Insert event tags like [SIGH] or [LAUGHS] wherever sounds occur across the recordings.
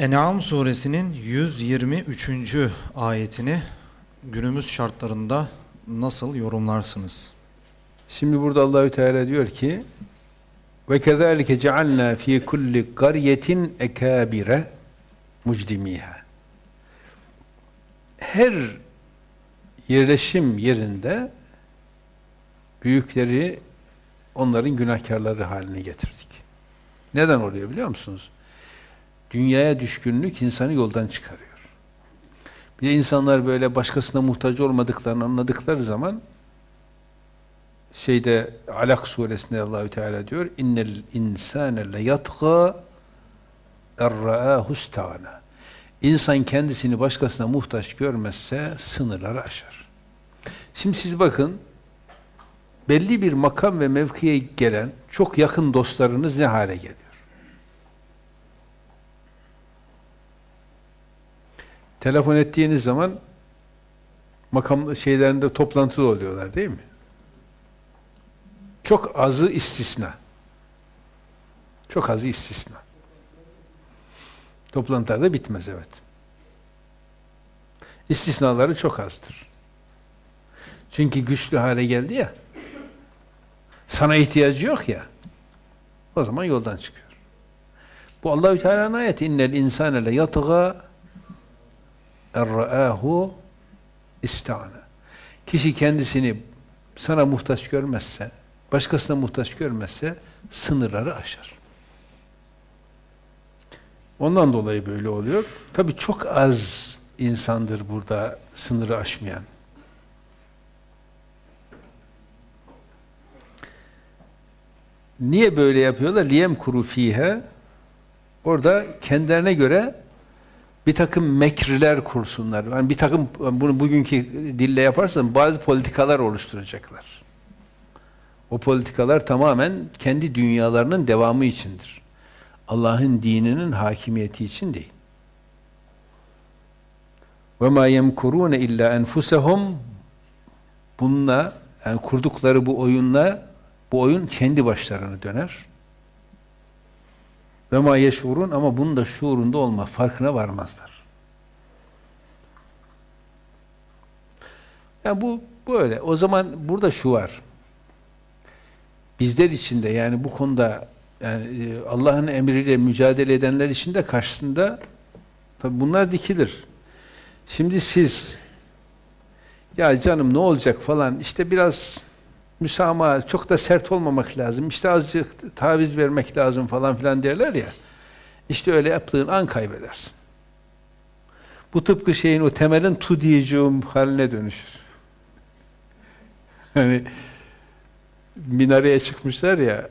En'am suresinin 123. ayetini günümüz şartlarında nasıl yorumlarsınız? Şimdi burada Allahü Teala diyor ki ve kezalike cealna fi kulli qaryetin ekabire mucdimiha. Her yerleşim yerinde büyükleri onların günahkarları haline getirdik. Neden oluyor biliyor musunuz? Dünyaya düşkünlük insanı yoldan çıkarıyor. Bir de insanlar böyle başkasına muhtaç olmadıklarını anladıkları zaman şeyde Alak suresinde Allahü Teala diyor innel insane le yatga erra'ahu. İnsan kendisini başkasına muhtaç görmezse sınırları aşar. Şimdi siz bakın belli bir makam ve mevkiye gelen çok yakın dostlarınız ne hale geliyor? Telefon ettiğiniz zaman makam şeylerinde toplantılı oluyorlar değil mi? Çok azı istisna. Çok azı istisna. Toplantılarda bitmez evet. İstisnaları çok azdır. Çünkü güçlü hale geldi ya. Sana ihtiyacı yok ya. O zaman yoldan çıkıyor. Bu Allahü Teala'nın ayeti innel insane le yatga erra'ahu istana. Kişi kendisini sana muhtaç görmezse, başkasına muhtaç görmezse sınırları aşar. Ondan dolayı böyle oluyor. Tabii çok az insandır burada sınırı aşmayan. Niye böyle yapıyorlar? Liyem kuru fihe orada kendilerine göre bir takım mekriler kursunlar. Yani bir takım bunu bugünkü dille yaparsan bazı politikalar oluşturacaklar. O politikalar tamamen kendi dünyalarının devamı içindir. Allah'ın dininin hakimiyeti için değil. Ve ma yemkurune illa enfusahum bununla yani kurdukları bu oyunla bu oyun kendi başlarına döner. Ve ma yeşurun ama bunun da şuurunda olma, farkına varmazlar. Yani bu böyle. O zaman burada şu var. Bizler içinde yani bu konuda yani e, Allah'ın emriyle mücadele edenler içinde karşısında tabi bunlar dikilir. Şimdi siz ya canım ne olacak falan işte biraz müsamaha çok da sert olmamak lazım. İşte azıcık taviz vermek lazım falan filan derler ya. İşte öyle yaptığın an kaybedersin. Bu tıpkı şeyin o temelin tu diyeceğim haline dönüşür. [LAUGHS] Hani minareye çıkmışlar ya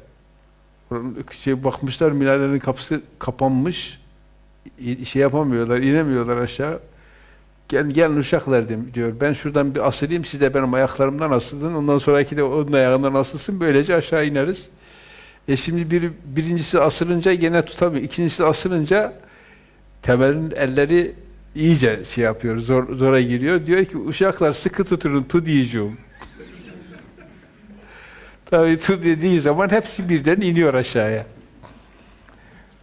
şey bakmışlar minarenin kapısı kapanmış şey yapamıyorlar, inemiyorlar aşağı. Gel, gelin uşaklar diyor. Ben şuradan bir asılayım, siz de benim ayaklarımdan asılın. Ondan sonraki de onun ayağından asılsın. Böylece aşağı ineriz. E şimdi bir, birincisi asılınca gene tutamıyor. İkincisi asılınca temelin elleri iyice şey yapıyor, zor, zora giriyor. Diyor ki uşaklar sıkı tutun, tu diyeceğim. [LAUGHS] Tabii tu dediği zaman hepsi birden iniyor aşağıya.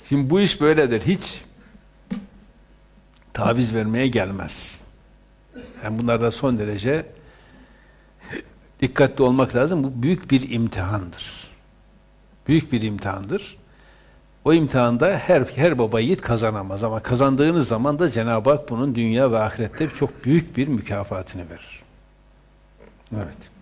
Şimdi bu iş böyledir. Hiç taviz vermeye gelmez. Yani bunlarda son derece dikkatli olmak lazım. Bu büyük bir imtihandır. Büyük bir imtihandır. O imtihanda her her baba yiğit kazanamaz ama kazandığınız zaman da Cenab-ı Hak bunun dünya ve ahirette çok büyük bir mükafatını verir. Evet.